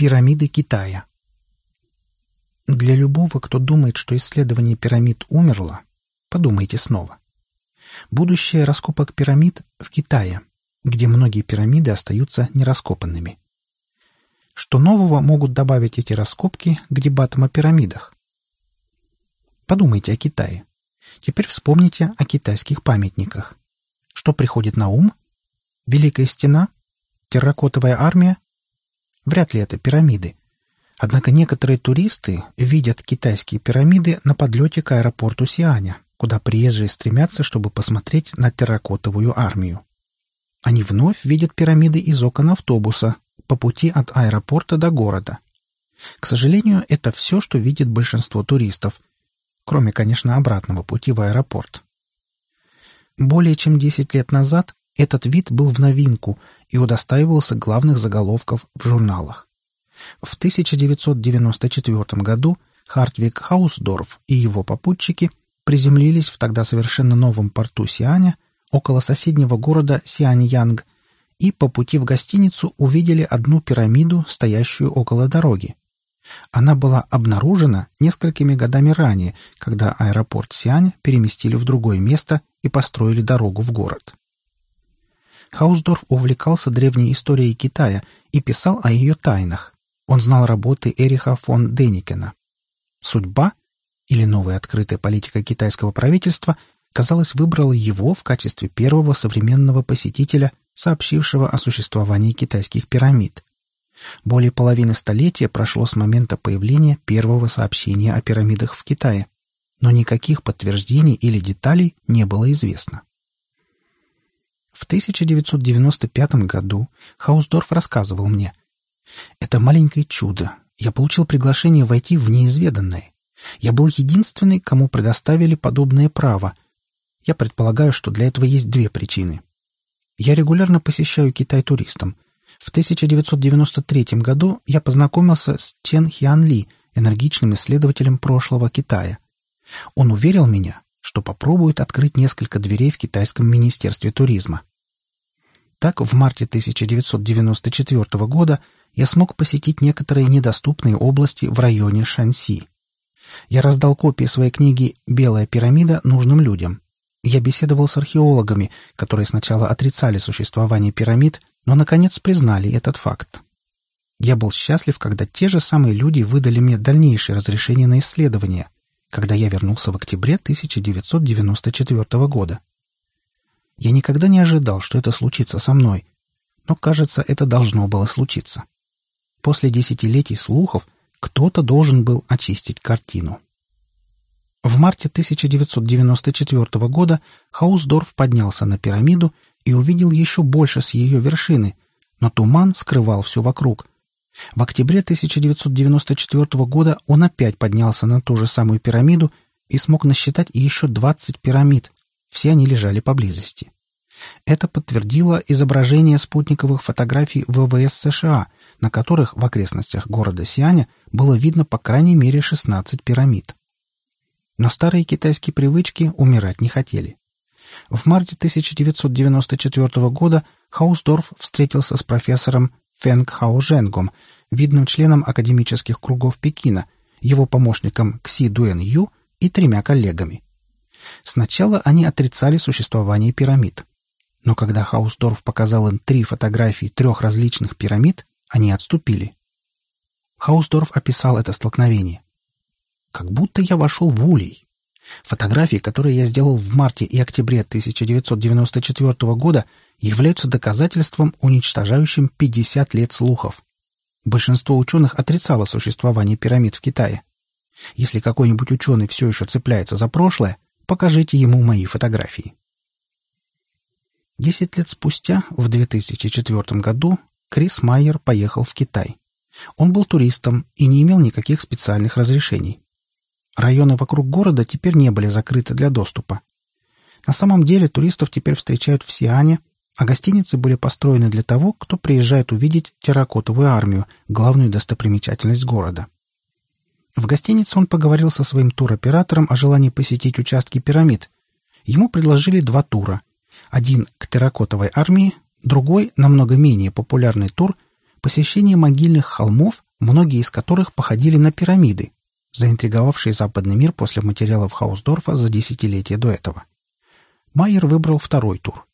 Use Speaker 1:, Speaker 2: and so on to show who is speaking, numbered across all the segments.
Speaker 1: Пирамиды Китая Для любого, кто думает, что исследование пирамид умерло, подумайте снова. Будущее раскопок пирамид в Китае, где многие пирамиды остаются нераскопанными. Что нового могут добавить эти раскопки к дебатам о пирамидах? Подумайте о Китае. Теперь вспомните о китайских памятниках. Что приходит на ум? Великая стена? Терракотовая армия? Вряд ли это пирамиды. Однако некоторые туристы видят китайские пирамиды на подлете к аэропорту Сианя, куда приезжие стремятся, чтобы посмотреть на терракотовую армию. Они вновь видят пирамиды из окон автобуса по пути от аэропорта до города. К сожалению, это все, что видит большинство туристов, кроме, конечно, обратного пути в аэропорт. Более чем 10 лет назад этот вид был в новинку и удостаивался главных заголовков в журналах. В 1994 году Хартвик Хаусдорф и его попутчики приземлились в тогда совершенно новом порту Сианя около соседнего города Сиань-Янг и по пути в гостиницу увидели одну пирамиду, стоящую около дороги. Она была обнаружена несколькими годами ранее, когда аэропорт Сиань переместили в другое место и построили дорогу в город. Хаусдорф увлекался древней историей Китая и писал о ее тайнах. Он знал работы Эриха фон Деникена. Судьба или новая открытая политика китайского правительства, казалось, выбрала его в качестве первого современного посетителя, сообщившего о существовании китайских пирамид. Более половины столетия прошло с момента появления первого сообщения о пирамидах в Китае, но никаких подтверждений или деталей не было известно. В 1995 году Хаусдорф рассказывал мне, «Это маленькое чудо. Я получил приглашение войти в неизведанное. Я был единственный, кому предоставили подобное право. Я предполагаю, что для этого есть две причины. Я регулярно посещаю Китай туристам – в 1993 году я познакомился с Чен Хиан Ли, энергичным исследователем прошлого Китая. Он уверил меня, что попробует открыть несколько дверей в китайском министерстве туризма. Так, в марте 1994 года я смог посетить некоторые недоступные области в районе Шанси. Я раздал копии своей книги «Белая пирамида» нужным людям. Я беседовал с археологами, которые сначала отрицали существование пирамид, но, наконец, признали этот факт. Я был счастлив, когда те же самые люди выдали мне дальнейшее разрешение на исследование, когда я вернулся в октябре 1994 года. Я никогда не ожидал, что это случится со мной, но, кажется, это должно было случиться. После десятилетий слухов кто-то должен был очистить картину. В марте 1994 года Хаусдорф поднялся на пирамиду и увидел еще больше с ее вершины, но туман скрывал все вокруг. В октябре 1994 года он опять поднялся на ту же самую пирамиду и смог насчитать еще 20 пирамид. Все они лежали поблизости. Это подтвердило изображение спутниковых фотографий ВВС США, на которых в окрестностях города Сианя было видно по крайней мере 16 пирамид. Но старые китайские привычки умирать не хотели. В марте 1994 года Хаусдорф встретился с профессором Фэнг Хаоженгом, видным членом академических кругов Пекина, его помощником Кси Дуэн Ю и тремя коллегами. Сначала они отрицали существование пирамид. Но когда Хаусдорф показал им три фотографии трех различных пирамид, они отступили. Хаусдорф описал это столкновение. «Как будто я вошел в улей. Фотографии, которые я сделал в марте и октябре 1994 года, являются доказательством, уничтожающим 50 лет слухов. Большинство ученых отрицало существование пирамид в Китае. Если какой-нибудь ученый все еще цепляется за прошлое, покажите ему мои фотографии. Десять лет спустя, в 2004 году, Крис Майер поехал в Китай. Он был туристом и не имел никаких специальных разрешений. Районы вокруг города теперь не были закрыты для доступа. На самом деле туристов теперь встречают в Сиане, а гостиницы были построены для того, кто приезжает увидеть терракотовую армию, главную достопримечательность города. В гостинице он поговорил со своим туроператором о желании посетить участки пирамид. Ему предложили два тура. Один к терракотовой армии, другой, намного менее популярный тур – посещение могильных холмов многие из которых походили на пирамиды, заинтриговавшие западный мир после материалов Хаусдорфа за десятилетия до этого. Майер выбрал второй тур.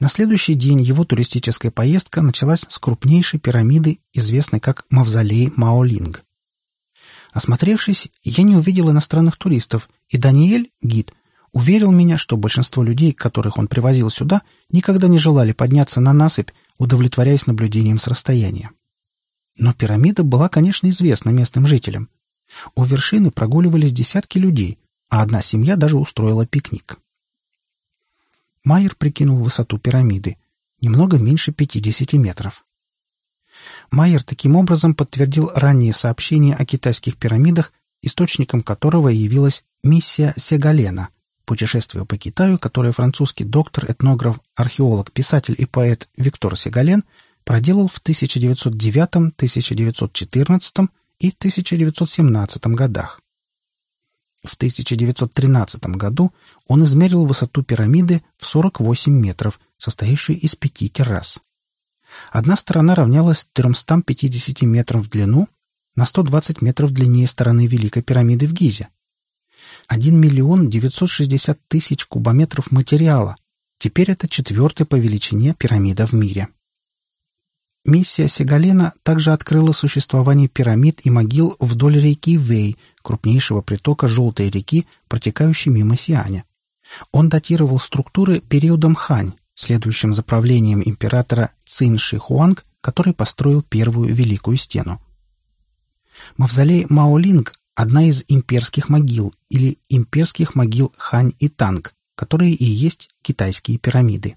Speaker 1: На следующий день его туристическая поездка началась с крупнейшей пирамиды, известной как Мавзолей Маолинг. Осмотревшись, я не увидел иностранных туристов, и Даниэль, гид, уверил меня, что большинство людей, которых он привозил сюда, никогда не желали подняться на насыпь, удовлетворяясь наблюдением с расстояния. Но пирамида была, конечно, известна местным жителям. У вершины прогуливались десятки людей, а одна семья даже устроила пикник. Майер прикинул высоту пирамиды. Немного меньше 50 метров. Майер таким образом подтвердил ранние сообщения о китайских пирамидах, источником которого явилась миссия Сегалена — путешествие по Китаю, которое французский доктор, этнограф, археолог, писатель и поэт Виктор Сегален проделал в 1909, 1914 и 1917 годах. В 1913 году он измерил высоту пирамиды в 48 метров, состоящую из пяти террас. Одна сторона равнялась 350 метрам в длину, на 120 метров длиннее стороны Великой пирамиды в Гизе. 1 миллион 960 тысяч кубометров материала. Теперь это четвертая по величине пирамида в мире. Миссия Сегалена также открыла существование пирамид и могил вдоль реки Вэй, крупнейшего притока Желтой реки, протекающей мимо Сианя. Он датировал структуры периодом Хань, следующим за правлением императора Цин Ши Хуанг, который построил первую Великую Стену. Мавзолей Маолинг одна из имперских могил или имперских могил Хань и Танг, которые и есть китайские пирамиды.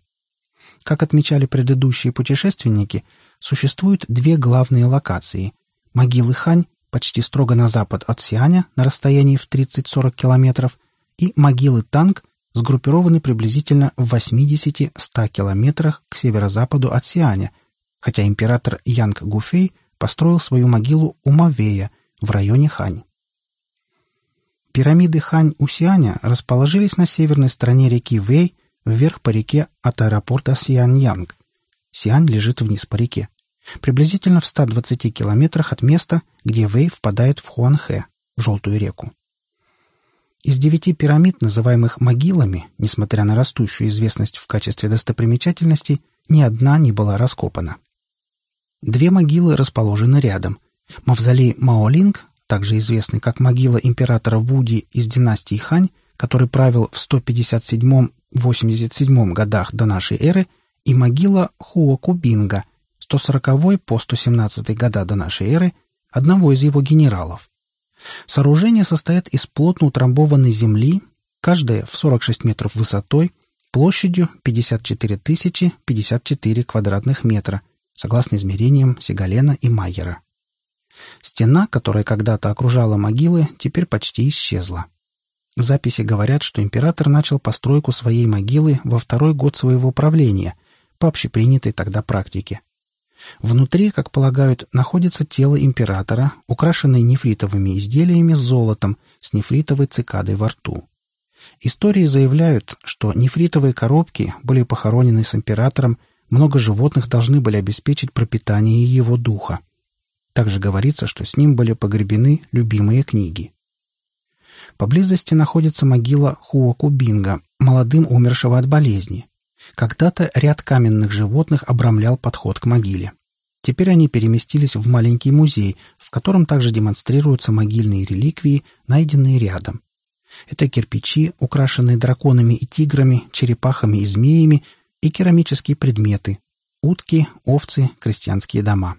Speaker 1: Как отмечали предыдущие путешественники, существуют две главные локации. Могилы Хань почти строго на запад от Сианя на расстоянии в 30-40 километров и могилы Танг сгруппированы приблизительно в 80-100 километрах к северо-западу от Сианя, хотя император Янг Гуфей построил свою могилу у Мавея в районе Хань. Пирамиды Хань-Усианя расположились на северной стороне реки Вэй, вверх по реке от аэропорта Сианьянг. Сиань лежит вниз по реке. Приблизительно в 120 километрах от места, где Вэй впадает в Хуанхэ, в Желтую реку. Из девяти пирамид, называемых могилами, несмотря на растущую известность в качестве достопримечательностей, ни одна не была раскопана. Две могилы расположены рядом. Мавзолей Маолинг также известный как могила императора Вуди из династии Хань, который правил в 157-87 годах до нашей эры, и могила Хуо Кубинга, 140 по 117 года до нашей эры, одного из его генералов. Сооружение состоит из плотно утрамбованной земли, каждая в 46 метров высотой, площадью 54 тысячи 54 квадратных метра, согласно измерениям Сигалена и Майера. Стена, которая когда-то окружала могилы, теперь почти исчезла. Записи говорят, что император начал постройку своей могилы во второй год своего правления, по общепринятой тогда практике. Внутри, как полагают, находится тело императора, украшенное нефритовыми изделиями с золотом, с нефритовой цикадой во рту. Истории заявляют, что нефритовые коробки были похоронены с императором, много животных должны были обеспечить пропитание его духа. Также говорится, что с ним были погребены любимые книги. Поблизости находится могила Хуокубинга, молодым умершего от болезни. Когда-то ряд каменных животных обрамлял подход к могиле. Теперь они переместились в маленький музей, в котором также демонстрируются могильные реликвии, найденные рядом. Это кирпичи, украшенные драконами и тиграми, черепахами и змеями, и керамические предметы – утки, овцы, крестьянские дома.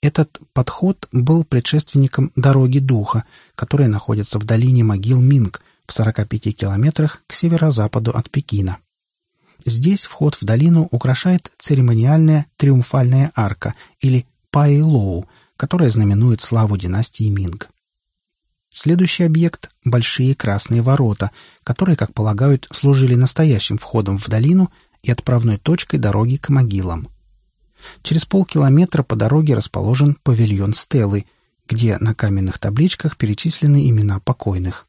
Speaker 1: Этот подход был предшественником «Дороги Духа», которая находится в долине могил Минг в 45 километрах к северо-западу от Пекина. Здесь вход в долину украшает церемониальная триумфальная арка или Пай-Лоу, которая знаменует славу династии Минг. Следующий объект – большие красные ворота, которые, как полагают, служили настоящим входом в долину и отправной точкой дороги к могилам. Через полкилометра по дороге расположен павильон Стеллы, где на каменных табличках перечислены имена покойных.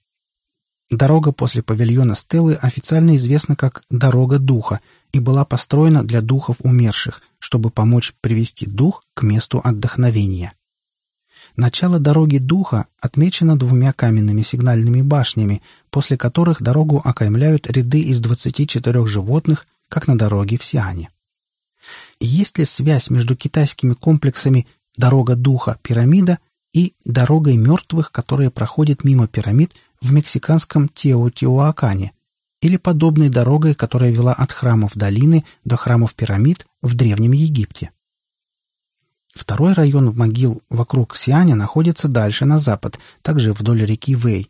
Speaker 1: Дорога после павильона Стеллы официально известна как «Дорога Духа» и была построена для духов умерших, чтобы помочь привести дух к месту отдохновения. Начало дороги духа отмечено двумя каменными сигнальными башнями, после которых дорогу окаймляют ряды из 24 животных, как на дороге в Сиане. Есть ли связь между китайскими комплексами «Дорога духа» пирамида и «Дорогой мертвых», которая проходит мимо пирамид в мексиканском Теотиуакане, или подобной дорогой, которая вела от храмов долины до храмов пирамид в Древнем Египте. Второй район могил вокруг Сианя находится дальше на запад, также вдоль реки Вэй.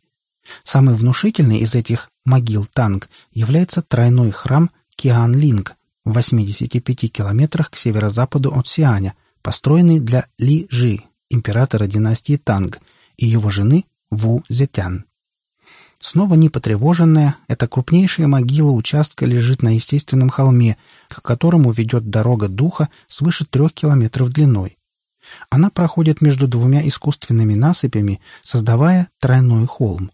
Speaker 1: Самый внушительный из этих могил Танг является тройной храм Кианлинг в 85 километрах к северо-западу от Сианя, построенный для Ли Жи, императора династии Танг, и его жены Ву Зетян. Снова не потревоженная, эта крупнейшая могила участка лежит на естественном холме, к которому ведет дорога духа свыше трех километров длиной. Она проходит между двумя искусственными насыпями, создавая тройной холм.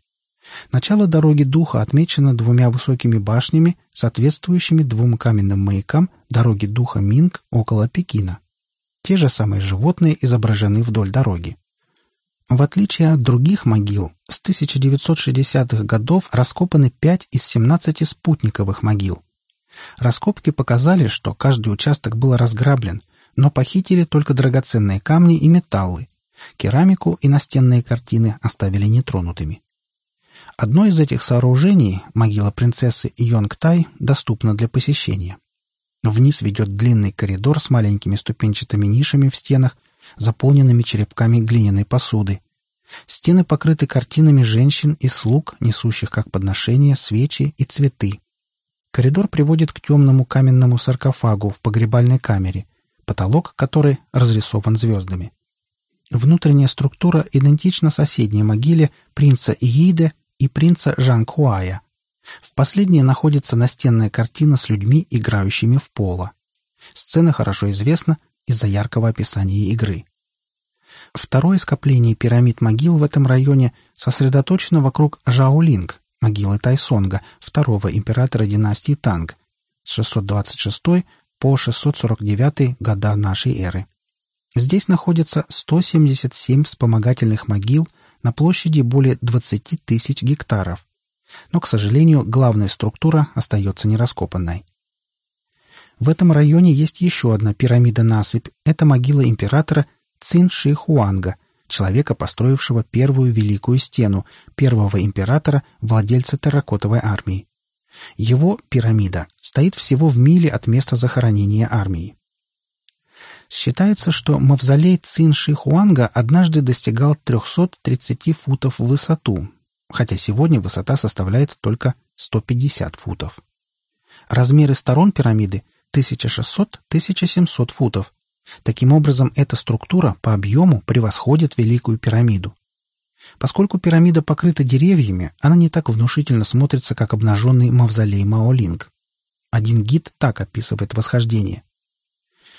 Speaker 1: Начало дороги духа отмечено двумя высокими башнями, соответствующими двум каменным маякам дороги духа Минг около Пекина. Те же самые животные изображены вдоль дороги. В отличие от других могил, с 1960-х годов раскопаны 5 из 17 спутниковых могил. Раскопки показали, что каждый участок был разграблен, но похитили только драгоценные камни и металлы. Керамику и настенные картины оставили нетронутыми. Одно из этих сооружений, могила принцессы Йонг-Тай, доступно для посещения. Вниз ведет длинный коридор с маленькими ступенчатыми нишами в стенах, заполненными черепками глиняной посуды. Стены покрыты картинами женщин и слуг, несущих как подношения свечи и цветы. Коридор приводит к темному каменному саркофагу в погребальной камере, потолок которой разрисован звездами. Внутренняя структура идентична соседней могиле принца Ииде и принца Жан-Куая. В последней находится настенная картина с людьми, играющими в поло. Сцена хорошо известна, из-за яркого описания игры. Второе скопление пирамид могил в этом районе сосредоточено вокруг Жаолинг, могилы Тайсонга, второго императора династии Танг, с 626 по 649 года нашей эры. Здесь находится 177 вспомогательных могил на площади более 20 тысяч гектаров. Но, к сожалению, главная структура остается нераскопанной. В этом районе есть еще одна пирамида-насыпь. Это могила императора Цин Ши Хуанга, человека, построившего первую Великую Стену, первого императора, владельца терракотовой армии. Его пирамида стоит всего в миле от места захоронения армии. Считается, что мавзолей Цин Ши Хуанга однажды достигал 330 футов в высоту, хотя сегодня высота составляет только 150 футов. Размеры сторон пирамиды 1600-1700 футов. Таким образом, эта структура по объему превосходит Великую пирамиду. Поскольку пирамида покрыта деревьями, она не так внушительно смотрится, как обнаженный мавзолей Маолинг. Один гид так описывает восхождение.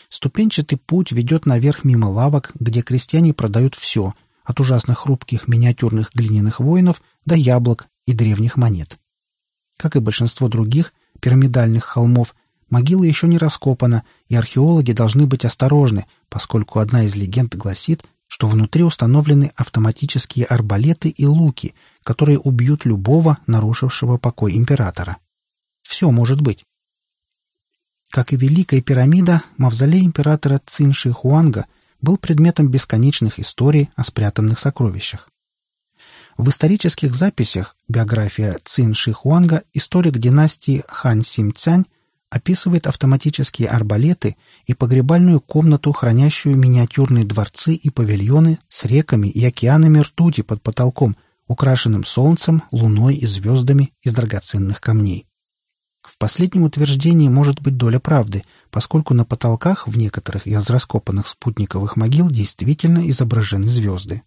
Speaker 1: Ступенчатый путь ведет наверх мимо лавок, где крестьяне продают все, от ужасно хрупких миниатюрных глиняных воинов до яблок и древних монет. Как и большинство других пирамидальных холмов, Могила еще не раскопана, и археологи должны быть осторожны, поскольку одна из легенд гласит, что внутри установлены автоматические арбалеты и луки, которые убьют любого, нарушившего покой императора. Все может быть. Как и Великая пирамида, мавзолей императора Цинши Хуанга был предметом бесконечных историй о спрятанных сокровищах. В исторических записях биография Цинши Хуанга историк династии Хан Сим Цянь описывает автоматические арбалеты и погребальную комнату, хранящую миниатюрные дворцы и павильоны с реками и океанами ртути под потолком, украшенным солнцем, луной и звездами из драгоценных камней. В последнем утверждении может быть доля правды, поскольку на потолках в некоторых из раскопанных спутниковых могил действительно изображены звезды.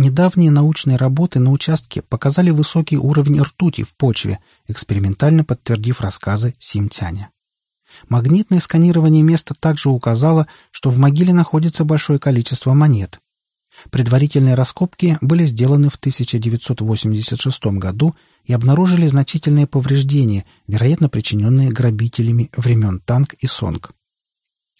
Speaker 1: Недавние научные работы на участке показали высокий уровень ртути в почве, экспериментально подтвердив рассказы Симтяня. Магнитное сканирование места также указало, что в могиле находится большое количество монет. Предварительные раскопки были сделаны в 1986 году и обнаружили значительные повреждения, вероятно, причиненные грабителями времен Танг и Сонг.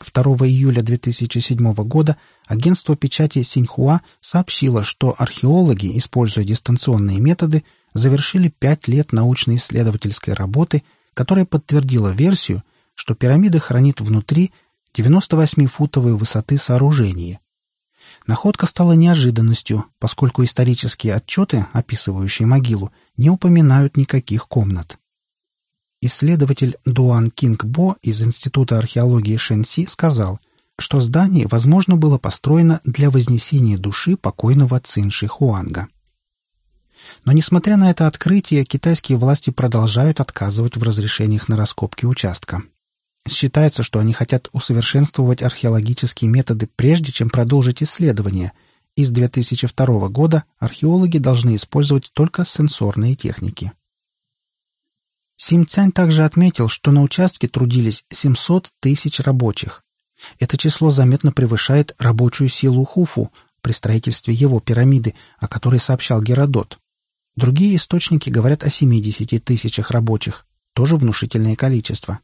Speaker 1: 2 июля 2007 года агентство печати Синьхуа сообщило, что археологи, используя дистанционные методы, завершили пять лет научно-исследовательской работы, которая подтвердила версию, что пирамида хранит внутри 98-футовой высоты сооружение. Находка стала неожиданностью, поскольку исторические отчеты, описывающие могилу, не упоминают никаких комнат. Исследователь Дуан Кинг Бо из Института археологии Шэньси сказал, что здание, возможно, было построено для вознесения души покойного Цинши Хуанга. Но, несмотря на это открытие, китайские власти продолжают отказывать в разрешениях на раскопки участка. Считается, что они хотят усовершенствовать археологические методы прежде, чем продолжить исследования, и с 2002 года археологи должны использовать только сенсорные техники. Сим Цянь также отметил, что на участке трудились 700 тысяч рабочих. Это число заметно превышает рабочую силу Хуфу при строительстве его пирамиды, о которой сообщал Геродот. Другие источники говорят о 70 тысячах рабочих, тоже внушительное количество.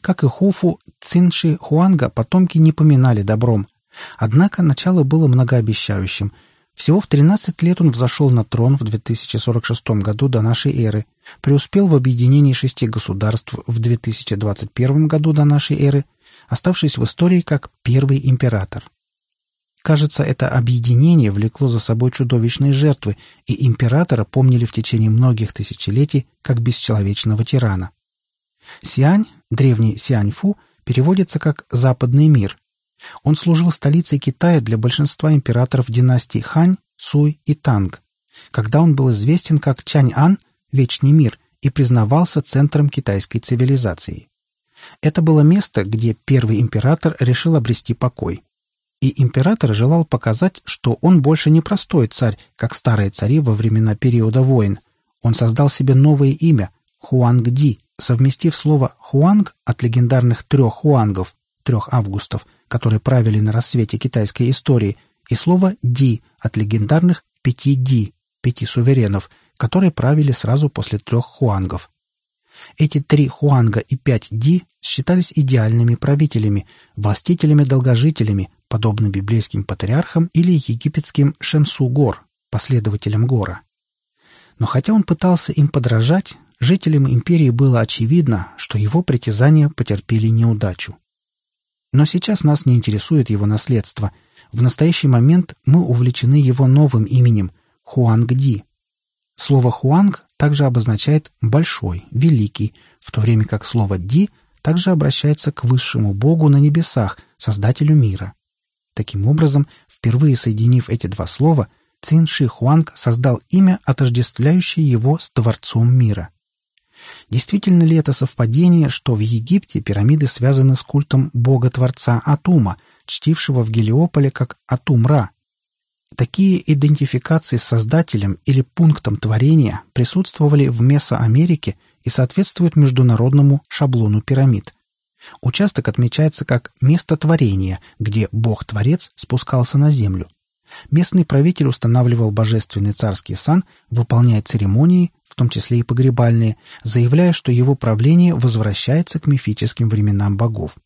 Speaker 1: Как и Хуфу, Цинши Хуанга потомки не поминали добром. Однако начало было многообещающим – всего в 13 лет он взошел на трон в 2046 году до нашей эры, преуспел в объединении шести государств в 2021 году до нашей эры, оставшись в истории как первый император. Кажется, это объединение влекло за собой чудовищные жертвы, и императора помнили в течение многих тысячелетий как бесчеловечного тирана. Сиань, древний Сианьфу, переводится как «западный мир», он служил столицей Китая для большинства императоров династий Хань, Суй и Танг, когда он был известен как Чань-Ан, Вечный мир, и признавался центром китайской цивилизации. Это было место, где первый император решил обрести покой. И император желал показать, что он больше не простой царь, как старые цари во времена периода войн. Он создал себе новое имя – Хуанг-Ди, совместив слово «хуанг» от легендарных трех хуангов, трех августов – которые правили на рассвете китайской истории, и слово «ди» от легендарных пяти «ди» — пяти суверенов, которые правили сразу после трех хуангов. Эти три хуанга и пять ди считались идеальными правителями, властителями-долгожителями, подобно библейским патриархам или египетским Шемсу-гор, последователям гора. Но хотя он пытался им подражать, жителям империи было очевидно, что его притязания потерпели неудачу. Но сейчас нас не интересует его наследство. В настоящий момент мы увлечены его новым именем – Хуанг-Ди. Слово «хуанг» также обозначает «большой», «великий», в то время как слово «ди» также обращается к высшему богу на небесах, создателю мира. Таким образом, впервые соединив эти два слова, Цин Ши Хуанг создал имя, отождествляющее его с Творцом мира – Действительно ли это совпадение, что в Египте пирамиды связаны с культом бога-творца Атума, чтившего в Гелиополе как Атум-Ра? Такие идентификации с создателем или пунктом творения присутствовали в Месоамерике и соответствуют международному шаблону пирамид. Участок отмечается как место творения, где бог-творец спускался на землю. Местный правитель устанавливал божественный царский сан, выполняя церемонии, в том числе и погребальные, заявляя, что его правление возвращается к мифическим временам богов.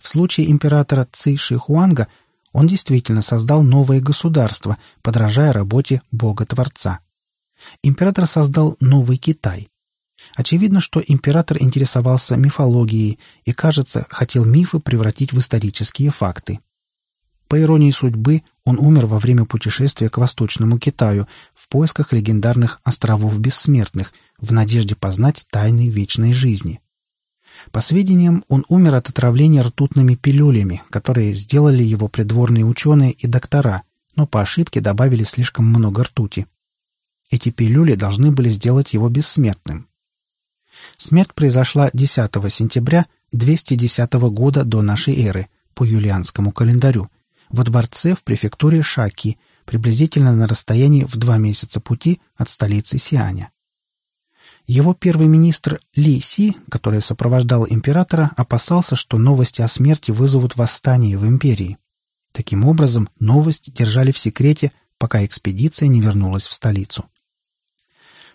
Speaker 1: В случае императора Ци Шихуанга он действительно создал новое государство, подражая работе бога-творца. Император создал новый Китай. Очевидно, что император интересовался мифологией и, кажется, хотел мифы превратить в исторические факты. По иронии судьбы, он умер во время путешествия к Восточному Китаю в поисках легендарных островов бессмертных в надежде познать тайны вечной жизни. По сведениям, он умер от отравления ртутными пилюлями, которые сделали его придворные ученые и доктора, но по ошибке добавили слишком много ртути. Эти пилюли должны были сделать его бессмертным. Смерть произошла 10 сентября 210 года до нашей эры по юлианскому календарю, во дворце в префектуре Шаки, приблизительно на расстоянии в два месяца пути от столицы Сианя. Его первый министр Ли Си, который сопровождал императора, опасался, что новости о смерти вызовут восстание в империи. Таким образом, новость держали в секрете, пока экспедиция не вернулась в столицу.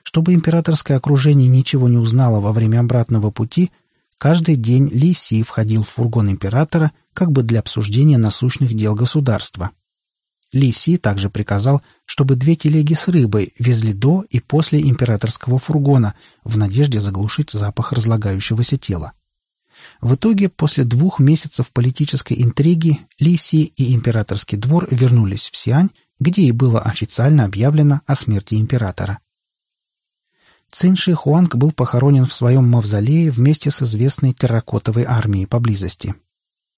Speaker 1: Чтобы императорское окружение ничего не узнало во время обратного пути, каждый день Ли Си входил в фургон императора как бы для обсуждения насущных дел государства. Ли Си также приказал, чтобы две телеги с рыбой везли до и после императорского фургона в надежде заглушить запах разлагающегося тела. В итоге, после двух месяцев политической интриги, Ли Си и императорский двор вернулись в Сиань, где и было официально объявлено о смерти императора. Цин Ши Хуанг был похоронен в своем мавзолее вместе с известной терракотовой армией поблизости.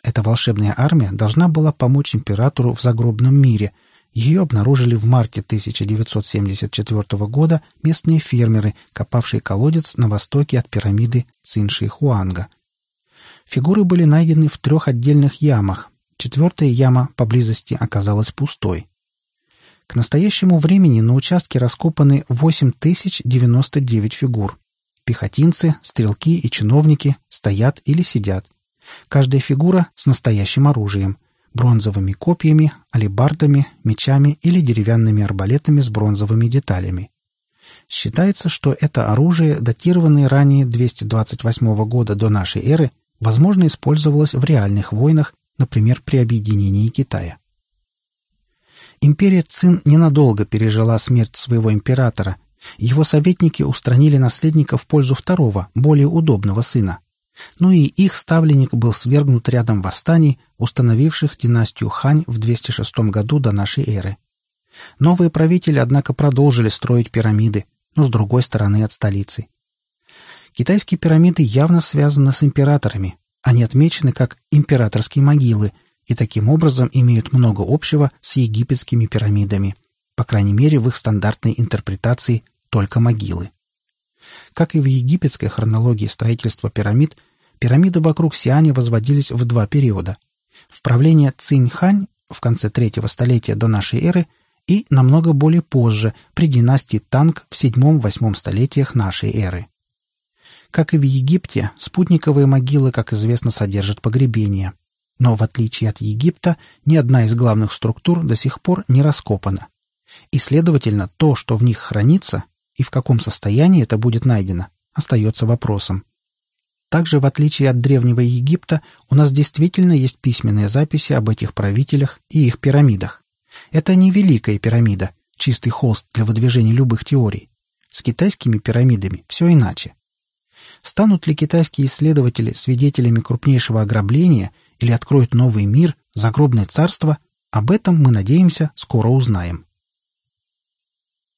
Speaker 1: Эта волшебная армия должна была помочь императору в загробном мире. Ее обнаружили в марте 1974 года местные фермеры, копавшие колодец на востоке от пирамиды Цинши Хуанга. Фигуры были найдены в трех отдельных ямах. Четвертая яма поблизости оказалась пустой. К настоящему времени на участке раскопаны 8099 фигур. Пехотинцы, стрелки и чиновники стоят или сидят. Каждая фигура с настоящим оружием – бронзовыми копьями, алебардами, мечами или деревянными арбалетами с бронзовыми деталями. Считается, что это оружие, датированное ранее 228 года до нашей эры, возможно, использовалось в реальных войнах, например, при объединении Китая. Империя Цин ненадолго пережила смерть своего императора. Его советники устранили наследника в пользу второго, более удобного сына. Ну и их ставленник был свергнут рядом восстаний, установивших династию Хань в 206 году до нашей эры. Новые правители, однако, продолжили строить пирамиды, но с другой стороны от столицы. Китайские пирамиды явно связаны с императорами. Они отмечены как императорские могилы – и таким образом имеют много общего с египетскими пирамидами, по крайней мере в их стандартной интерпретации только могилы. Как и в египетской хронологии строительства пирамид, пирамиды вокруг Сиани возводились в два периода. В правление Цинь-Хань в конце третьего столетия до нашей эры и намного более позже, при династии Танг в VII-VIII столетиях нашей эры. Как и в Египте, спутниковые могилы, как известно, содержат погребения – но в отличие от Египта, ни одна из главных структур до сих пор не раскопана. И, следовательно, то, что в них хранится, и в каком состоянии это будет найдено, остается вопросом. Также, в отличие от Древнего Египта, у нас действительно есть письменные записи об этих правителях и их пирамидах. Это не Великая пирамида, чистый холст для выдвижения любых теорий. С китайскими пирамидами все иначе. Станут ли китайские исследователи свидетелями крупнейшего ограбления – или откроет новый мир, загробное царство, об этом, мы надеемся, скоро узнаем.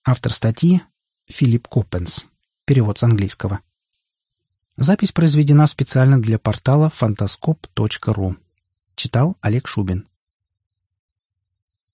Speaker 1: Автор статьи Филипп Коппенс. Перевод с английского. Запись произведена специально для портала фантаскоп.ру. Читал Олег Шубин.